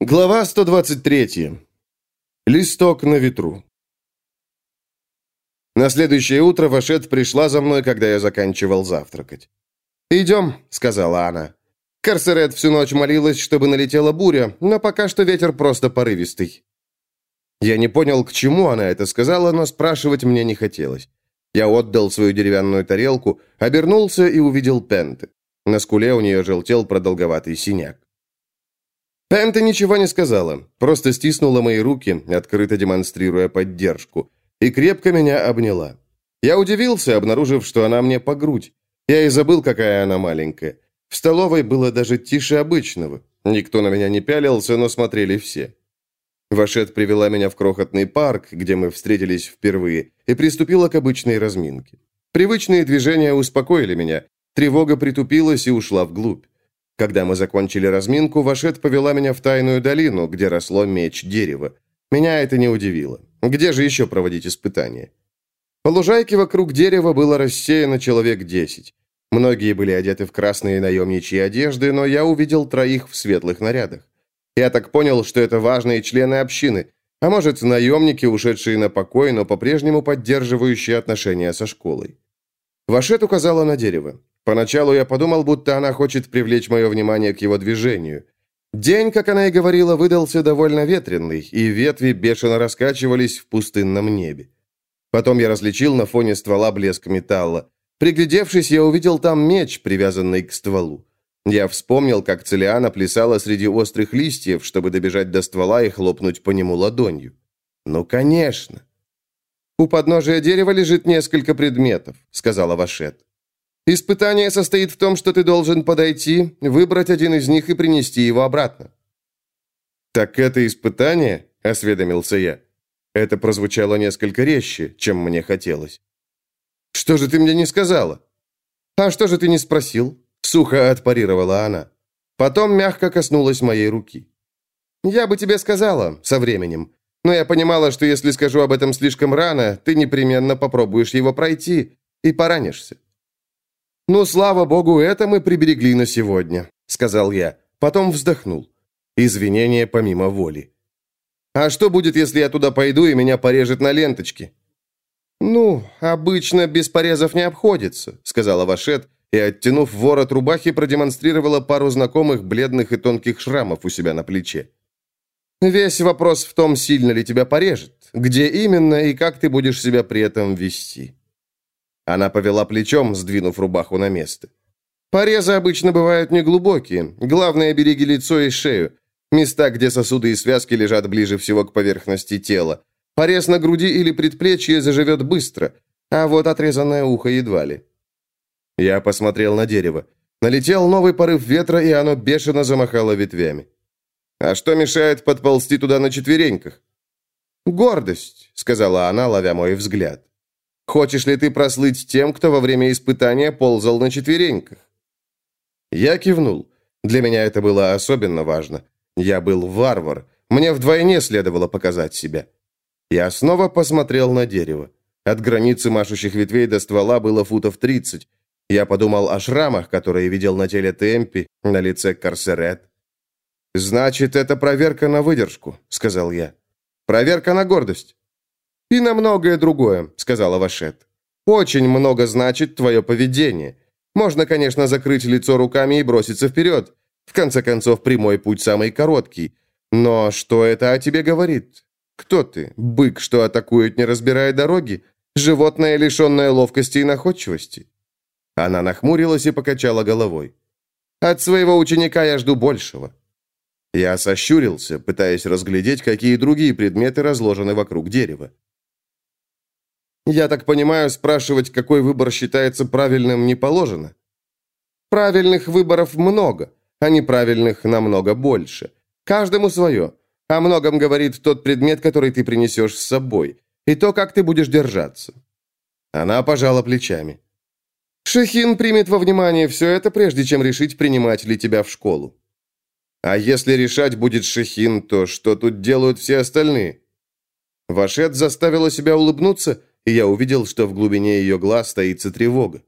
Глава 123. Листок на ветру. На следующее утро Вашет пришла за мной, когда я заканчивал завтракать. «Идем», — сказала она. Карсерет всю ночь молилась, чтобы налетела буря, но пока что ветер просто порывистый. Я не понял, к чему она это сказала, но спрашивать мне не хотелось. Я отдал свою деревянную тарелку, обернулся и увидел Пенты. На скуле у нее желтел продолговатый синяк. Пента ничего не сказала, просто стиснула мои руки, открыто демонстрируя поддержку, и крепко меня обняла. Я удивился, обнаружив, что она мне по грудь. Я и забыл, какая она маленькая. В столовой было даже тише обычного. Никто на меня не пялился, но смотрели все. Вашет привела меня в крохотный парк, где мы встретились впервые, и приступила к обычной разминке. Привычные движения успокоили меня. Тревога притупилась и ушла вглубь. Когда мы закончили разминку, Вашет повела меня в тайную долину, где росло меч дерева. Меня это не удивило. Где же еще проводить испытания? По лужайке вокруг дерева было рассеяно человек десять. Многие были одеты в красные наемничьи одежды, но я увидел троих в светлых нарядах. Я так понял, что это важные члены общины, а может, наемники, ушедшие на покой, но по-прежнему поддерживающие отношения со школой. Вашет указала на дерево. Поначалу я подумал, будто она хочет привлечь мое внимание к его движению. День, как она и говорила, выдался довольно ветренный, и ветви бешено раскачивались в пустынном небе. Потом я различил на фоне ствола блеск металла. Приглядевшись, я увидел там меч, привязанный к стволу. Я вспомнил, как Целиана плясала среди острых листьев, чтобы добежать до ствола и хлопнуть по нему ладонью. Ну, конечно. «У подножия дерева лежит несколько предметов», — сказала Вашет. Испытание состоит в том, что ты должен подойти, выбрать один из них и принести его обратно. Так это испытание, осведомился я. Это прозвучало несколько резче, чем мне хотелось. Что же ты мне не сказала? А что же ты не спросил? Сухо отпарировала она. Потом мягко коснулась моей руки. Я бы тебе сказала со временем, но я понимала, что если скажу об этом слишком рано, ты непременно попробуешь его пройти и поранишься. «Ну, слава богу, это мы приберегли на сегодня», — сказал я. Потом вздохнул. Извинения помимо воли. «А что будет, если я туда пойду и меня порежет на ленточке?» «Ну, обычно без порезов не обходится», — сказала Вашет, и, оттянув ворот рубахи, продемонстрировала пару знакомых бледных и тонких шрамов у себя на плече. «Весь вопрос в том, сильно ли тебя порежет, где именно и как ты будешь себя при этом вести». Она повела плечом, сдвинув рубаху на место. Порезы обычно бывают неглубокие. Главное, береги лицо и шею. Места, где сосуды и связки лежат ближе всего к поверхности тела. Порез на груди или предплечье заживет быстро, а вот отрезанное ухо едва ли. Я посмотрел на дерево. Налетел новый порыв ветра, и оно бешено замахало ветвями. «А что мешает подползти туда на четвереньках?» «Гордость», — сказала она, ловя мой взгляд. Хочешь ли ты прослыть тем, кто во время испытания ползал на четвереньках?» Я кивнул. Для меня это было особенно важно. Я был варвар. Мне вдвойне следовало показать себя. Я снова посмотрел на дерево. От границы машущих ветвей до ствола было футов тридцать. Я подумал о шрамах, которые видел на теле Темпи, на лице Карсерет. «Значит, это проверка на выдержку», — сказал я. «Проверка на гордость». «И на многое другое», — сказала Вашет. «Очень много значит твое поведение. Можно, конечно, закрыть лицо руками и броситься вперед. В конце концов, прямой путь самый короткий. Но что это о тебе говорит? Кто ты? Бык, что атакует, не разбирая дороги? Животное, лишенное ловкости и находчивости?» Она нахмурилась и покачала головой. «От своего ученика я жду большего». Я сощурился, пытаясь разглядеть, какие другие предметы разложены вокруг дерева. Я так понимаю, спрашивать, какой выбор считается правильным, не положено? Правильных выборов много, а неправильных намного больше. Каждому свое. О многом говорит тот предмет, который ты принесешь с собой, и то, как ты будешь держаться. Она пожала плечами. Шехин примет во внимание все это, прежде чем решить, принимать ли тебя в школу. А если решать будет Шехин, то что тут делают все остальные? Вашет заставила себя улыбнуться, и я увидел, что в глубине ее глаз стоится тревога.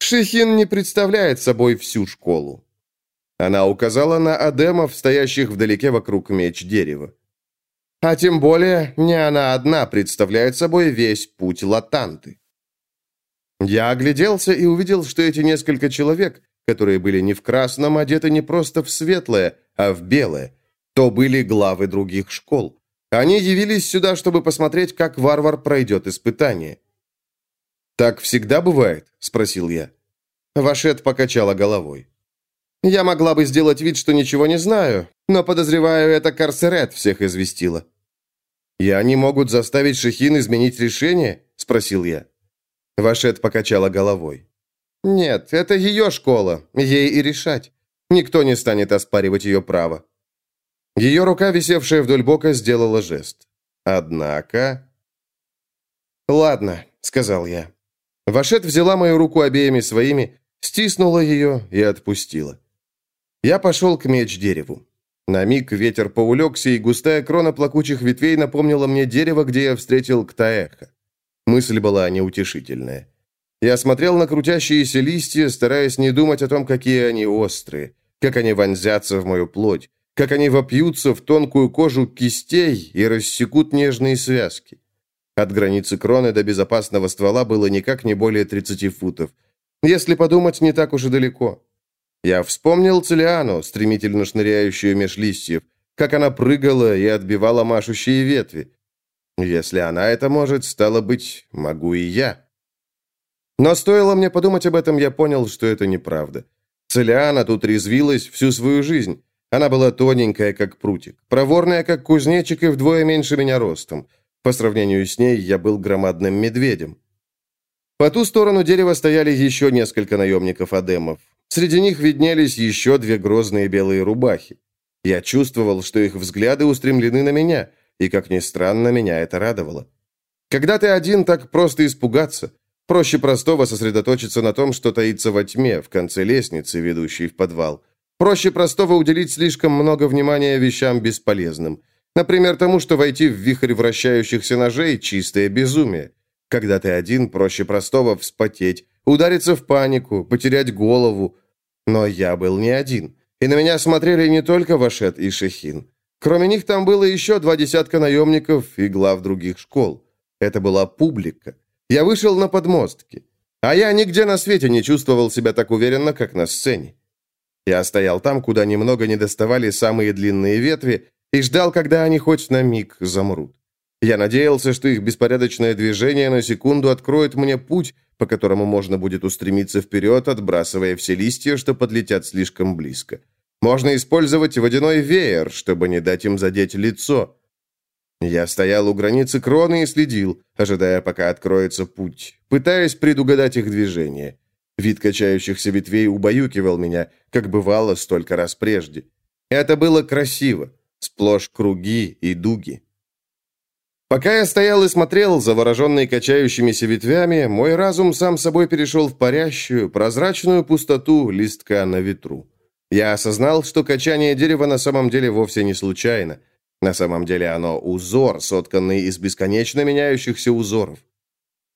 Шихин не представляет собой всю школу. Она указала на адемов, стоящих вдалеке вокруг меч дерева. А тем более, не она одна представляет собой весь путь латанты. Я огляделся и увидел, что эти несколько человек, которые были не в красном, одеты не просто в светлое, а в белое, то были главы других школ. Они явились сюда, чтобы посмотреть, как варвар пройдет испытание. «Так всегда бывает?» – спросил я. Вашет покачала головой. «Я могла бы сделать вид, что ничего не знаю, но, подозреваю, это Карсерет всех известила». «И они могут заставить Шехин изменить решение?» – спросил я. Вашет покачала головой. «Нет, это ее школа, ей и решать. Никто не станет оспаривать ее право». Ее рука, висевшая вдоль бока, сделала жест. «Однако...» «Ладно», — сказал я. Вашет взяла мою руку обеими своими, стиснула ее и отпустила. Я пошел к меч-дереву. На миг ветер поулегся, и густая крона плакучих ветвей напомнила мне дерево, где я встретил Ктаэха. Мысль была неутешительная. Я смотрел на крутящиеся листья, стараясь не думать о том, какие они острые, как они вонзятся в мою плоть, как они вопьются в тонкую кожу кистей и рассекут нежные связки. От границы кроны до безопасного ствола было никак не более 30 футов. Если подумать, не так уж и далеко. Я вспомнил Целиану, стремительно шныряющую меж листьев, как она прыгала и отбивала машущие ветви. Если она это может, стало быть, могу и я. Но стоило мне подумать об этом, я понял, что это неправда. Целиана тут резвилась всю свою жизнь. Она была тоненькая, как прутик, проворная, как кузнечик, и вдвое меньше меня ростом. По сравнению с ней я был громадным медведем. По ту сторону дерева стояли еще несколько наемников-адемов. Среди них виднелись еще две грозные белые рубахи. Я чувствовал, что их взгляды устремлены на меня, и, как ни странно, меня это радовало. Когда ты один, так просто испугаться. Проще простого сосредоточиться на том, что таится во тьме, в конце лестницы, ведущей в подвал. Проще простого уделить слишком много внимания вещам бесполезным. Например, тому, что войти в вихрь вращающихся ножей – чистое безумие. Когда ты один, проще простого вспотеть, удариться в панику, потерять голову. Но я был не один. И на меня смотрели не только Вашет и Шехин. Кроме них там было еще два десятка наемников и глав других школ. Это была публика. Я вышел на подмостки. А я нигде на свете не чувствовал себя так уверенно, как на сцене. Я стоял там, куда немного не доставали самые длинные ветви, и ждал, когда они хоть на миг замрут. Я надеялся, что их беспорядочное движение на секунду откроет мне путь, по которому можно будет устремиться вперед, отбрасывая все листья, что подлетят слишком близко. Можно использовать водяной веер, чтобы не дать им задеть лицо. Я стоял у границы кроны и следил, ожидая, пока откроется путь, пытаясь предугадать их движение. Вид качающихся ветвей убаюкивал меня, как бывало столько раз прежде. Это было красиво, сплошь круги и дуги. Пока я стоял и смотрел, завороженный качающимися ветвями, мой разум сам собой перешел в парящую, прозрачную пустоту листка на ветру. Я осознал, что качание дерева на самом деле вовсе не случайно. На самом деле оно узор, сотканный из бесконечно меняющихся узоров.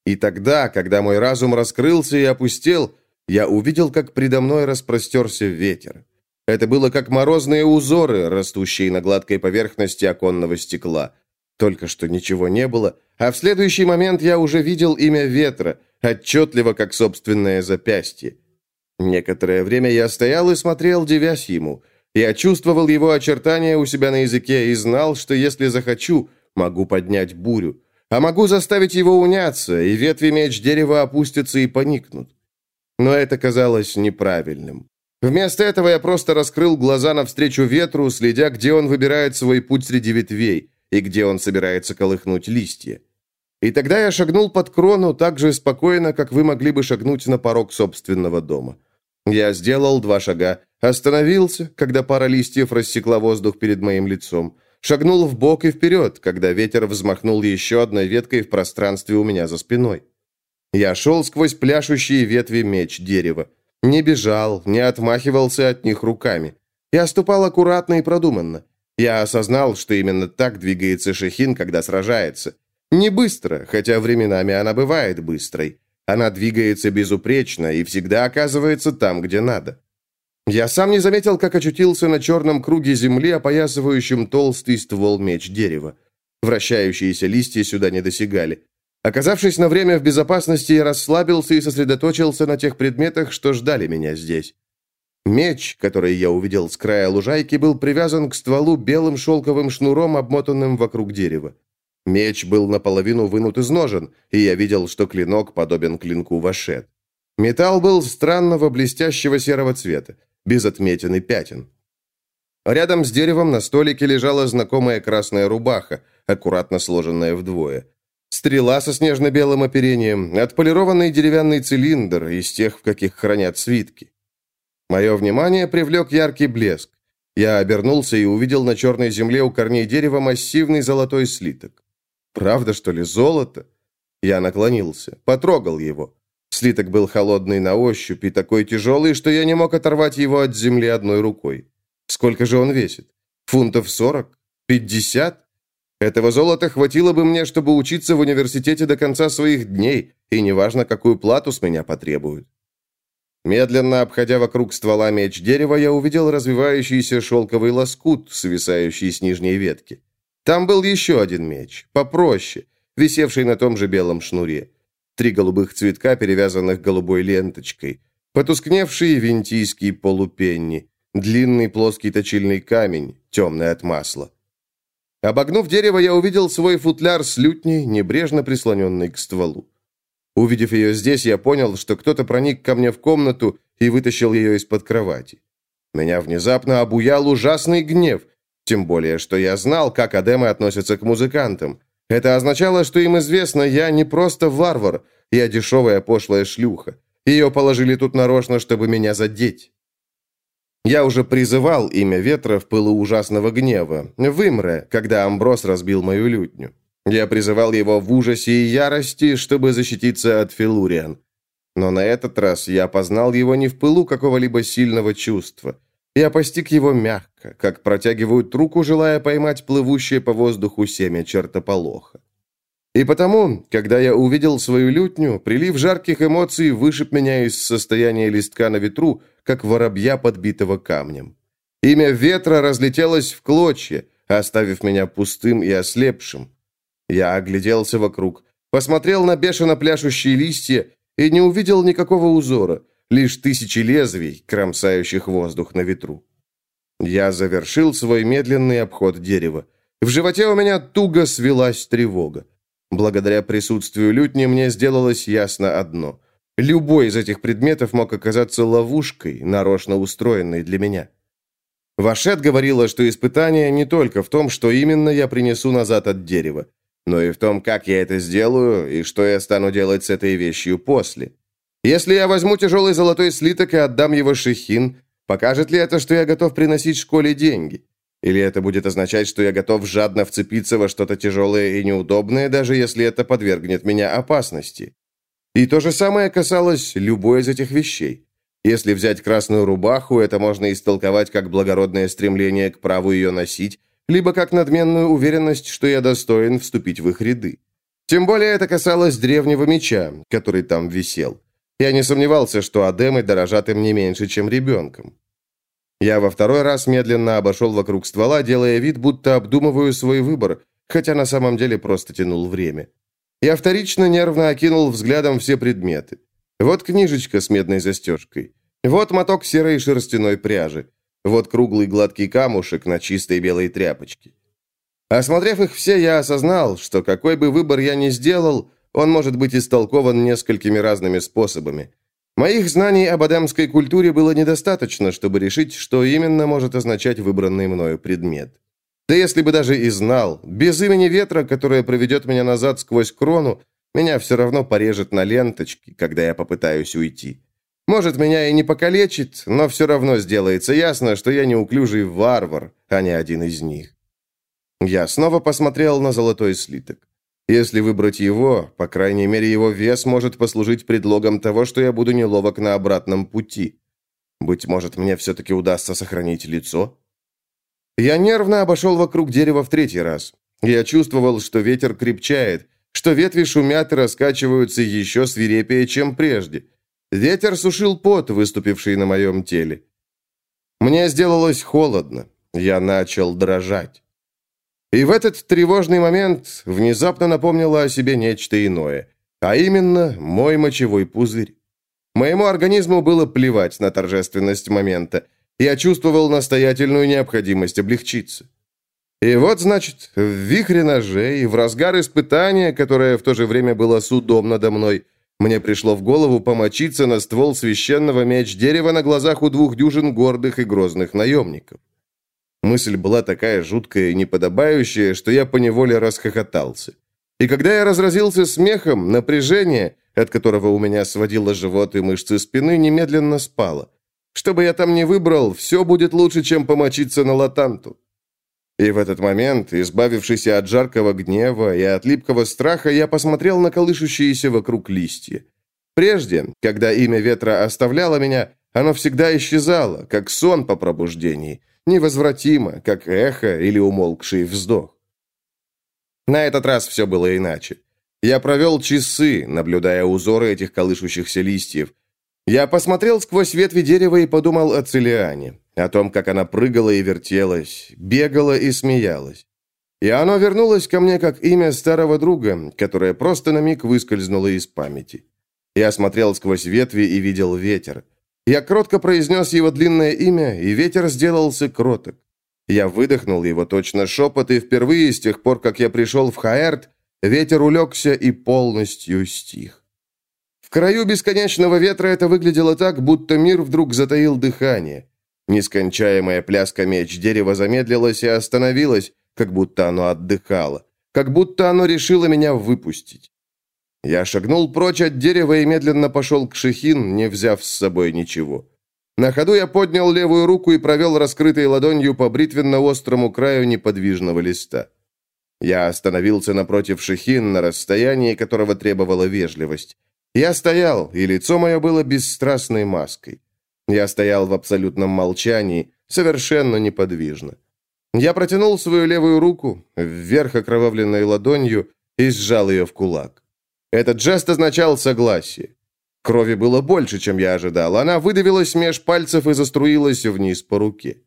И тогда, когда мой разум раскрылся и опустел, я увидел, как предо мной распростерся ветер. Это было как морозные узоры, растущие на гладкой поверхности оконного стекла. Только что ничего не было, а в следующий момент я уже видел имя ветра, отчетливо, как собственное запястье. Некоторое время я стоял и смотрел, девясь ему. Я чувствовал его очертания у себя на языке и знал, что если захочу, могу поднять бурю. А могу заставить его уняться, и ветви меч дерева опустятся и поникнут. Но это казалось неправильным. Вместо этого я просто раскрыл глаза навстречу ветру, следя, где он выбирает свой путь среди ветвей и где он собирается колыхнуть листья. И тогда я шагнул под крону так же спокойно, как вы могли бы шагнуть на порог собственного дома. Я сделал два шага, остановился, когда пара листьев рассекла воздух перед моим лицом, шагнул в бок и вперед, когда ветер взмахнул еще одной веткой в пространстве у меня за спиной. Я шел сквозь пляшущие ветви меч дерева. Не бежал, не отмахивался от них руками. Я ступал аккуратно и продуманно. Я осознал, что именно так двигается Шехин, когда сражается. Не быстро, хотя временами она бывает быстрой. Она двигается безупречно и всегда оказывается там, где надо. Я сам не заметил, как очутился на черном круге земли, опоясывающем толстый ствол меч дерева. Вращающиеся листья сюда не досягали. Оказавшись на время в безопасности, я расслабился и сосредоточился на тех предметах, что ждали меня здесь. Меч, который я увидел с края лужайки, был привязан к стволу белым шелковым шнуром, обмотанным вокруг дерева. Меч был наполовину вынут из ножен, и я видел, что клинок подобен клинку Вашет. Металл был странного блестящего серого цвета, без отметин и пятен. Рядом с деревом на столике лежала знакомая красная рубаха, аккуратно сложенная вдвое. Стрела со снежно-белым оперением, отполированный деревянный цилиндр из тех, в каких хранят свитки. Мое внимание привлек яркий блеск. Я обернулся и увидел на черной земле у корней дерева массивный золотой слиток. Правда, что ли, золото? Я наклонился, потрогал его. Слиток был холодный на ощупь и такой тяжелый, что я не мог оторвать его от земли одной рукой. Сколько же он весит? Фунтов сорок? Пятьдесят? Этого золота хватило бы мне, чтобы учиться в университете до конца своих дней, и неважно, какую плату с меня потребуют. Медленно обходя вокруг ствола меч дерева, я увидел развивающийся шелковый лоскут, свисающий с нижней ветки. Там был еще один меч, попроще, висевший на том же белом шнуре. Три голубых цветка, перевязанных голубой ленточкой. Потускневший винтийский полупенни. Длинный плоский точильный камень, темный от масла. Обогнув дерево, я увидел свой футляр с лютней, небрежно прислоненный к стволу. Увидев ее здесь, я понял, что кто-то проник ко мне в комнату и вытащил ее из-под кровати. Меня внезапно обуял ужасный гнев, тем более, что я знал, как адемы относятся к музыкантам. Это означало, что им известно, я не просто варвар, я дешевая пошлая шлюха. Ее положили тут нарочно, чтобы меня задеть. Я уже призывал имя ветра в пылу ужасного гнева, вымре, когда Амброс разбил мою лютню. Я призывал его в ужасе и ярости, чтобы защититься от Филуриан. Но на этот раз я познал его не в пылу какого-либо сильного чувства. Я постиг его мягко, как протягивают руку, желая поймать плывущее по воздуху семя чертополоха. И потому, когда я увидел свою лютню, прилив жарких эмоций вышиб меня из состояния листка на ветру, как воробья, подбитого камнем. Имя ветра разлетелось в клочья, оставив меня пустым и ослепшим. Я огляделся вокруг, посмотрел на бешено пляшущие листья и не увидел никакого узора, лишь тысячи лезвий, кромсающих воздух на ветру. Я завершил свой медленный обход дерева. В животе у меня туго свелась тревога. Благодаря присутствию лютни мне сделалось ясно одно. Любой из этих предметов мог оказаться ловушкой, нарочно устроенной для меня. Вашет говорила, что испытание не только в том, что именно я принесу назад от дерева но и в том, как я это сделаю и что я стану делать с этой вещью после. Если я возьму тяжелый золотой слиток и отдам его Шехин, покажет ли это, что я готов приносить школе деньги? Или это будет означать, что я готов жадно вцепиться во что-то тяжелое и неудобное, даже если это подвергнет меня опасности? И то же самое касалось любой из этих вещей. Если взять красную рубаху, это можно истолковать как благородное стремление к праву ее носить, либо как надменную уверенность, что я достоин вступить в их ряды. Тем более это касалось древнего меча, который там висел. Я не сомневался, что адемы дорожат им не меньше, чем ребенком. Я во второй раз медленно обошел вокруг ствола, делая вид, будто обдумываю свой выбор, хотя на самом деле просто тянул время. Я вторично нервно окинул взглядом все предметы. Вот книжечка с медной застежкой. Вот моток серой шерстяной пряжи. Вот круглый гладкий камушек на чистой белой тряпочке. Осмотрев их все, я осознал, что какой бы выбор я ни сделал, он может быть истолкован несколькими разными способами. Моих знаний об адамской культуре было недостаточно, чтобы решить, что именно может означать выбранный мною предмет. Да если бы даже и знал, без имени ветра, которое проведет меня назад сквозь крону, меня все равно порежет на ленточке, когда я попытаюсь уйти. Может, меня и не покалечит, но все равно сделается ясно, что я неуклюжий варвар, а не один из них. Я снова посмотрел на золотой слиток. Если выбрать его, по крайней мере, его вес может послужить предлогом того, что я буду неловок на обратном пути. Быть может, мне все-таки удастся сохранить лицо? Я нервно обошел вокруг дерева в третий раз. Я чувствовал, что ветер крепчает, что ветви шумят и раскачиваются еще свирепее, чем прежде. Ветер сушил пот, выступивший на моем теле. Мне сделалось холодно. Я начал дрожать. И в этот тревожный момент внезапно напомнило о себе нечто иное, а именно мой мочевой пузырь. Моему организму было плевать на торжественность момента. Я чувствовал настоятельную необходимость облегчиться. И вот, значит, в вихре ножей, в разгар испытания, которое в то же время было судом надо мной, мне пришло в голову помочиться на ствол священного меч дерева на глазах у двух дюжин гордых и грозных наемников. Мысль была такая жуткая и неподобающая, что я поневоле расхохотался. И когда я разразился смехом, напряжение, от которого у меня сводило живот и мышцы спины, немедленно спало. Что бы я там ни выбрал, все будет лучше, чем помочиться на латанту. И в этот момент, избавившись от жаркого гнева и от липкого страха, я посмотрел на колышущиеся вокруг листья. Прежде, когда имя ветра оставляло меня, оно всегда исчезало, как сон по пробуждении, невозвратимо, как эхо или умолкший вздох. На этот раз все было иначе. Я провел часы, наблюдая узоры этих колышущихся листьев. Я посмотрел сквозь ветви дерева и подумал о Целиане, о том, как она прыгала и вертелась, бегала и смеялась. И оно вернулось ко мне как имя старого друга, которое просто на миг выскользнуло из памяти. Я смотрел сквозь ветви и видел ветер. Я кротко произнес его длинное имя, и ветер сделался кроток. Я выдохнул его точно шепот, и впервые с тех пор, как я пришел в Хаэрт, ветер улегся и полностью стих. В краю бесконечного ветра это выглядело так, будто мир вдруг затаил дыхание. Нескончаемая пляска меч дерева замедлилась и остановилась, как будто оно отдыхало, как будто оно решило меня выпустить. Я шагнул прочь от дерева и медленно пошел к Шехин, не взяв с собой ничего. На ходу я поднял левую руку и провел раскрытой ладонью по бритвенно-острому краю неподвижного листа. Я остановился напротив Шехин на расстоянии, которого требовала вежливость. Я стоял, и лицо мое было бесстрастной маской. Я стоял в абсолютном молчании, совершенно неподвижно. Я протянул свою левую руку, вверх окровавленной ладонью, и сжал ее в кулак. Этот жест означал согласие. Крови было больше, чем я ожидал. Она выдавилась меж пальцев и заструилась вниз по руке.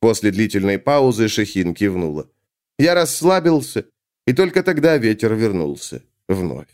После длительной паузы Шехин кивнула. Я расслабился, и только тогда ветер вернулся вновь.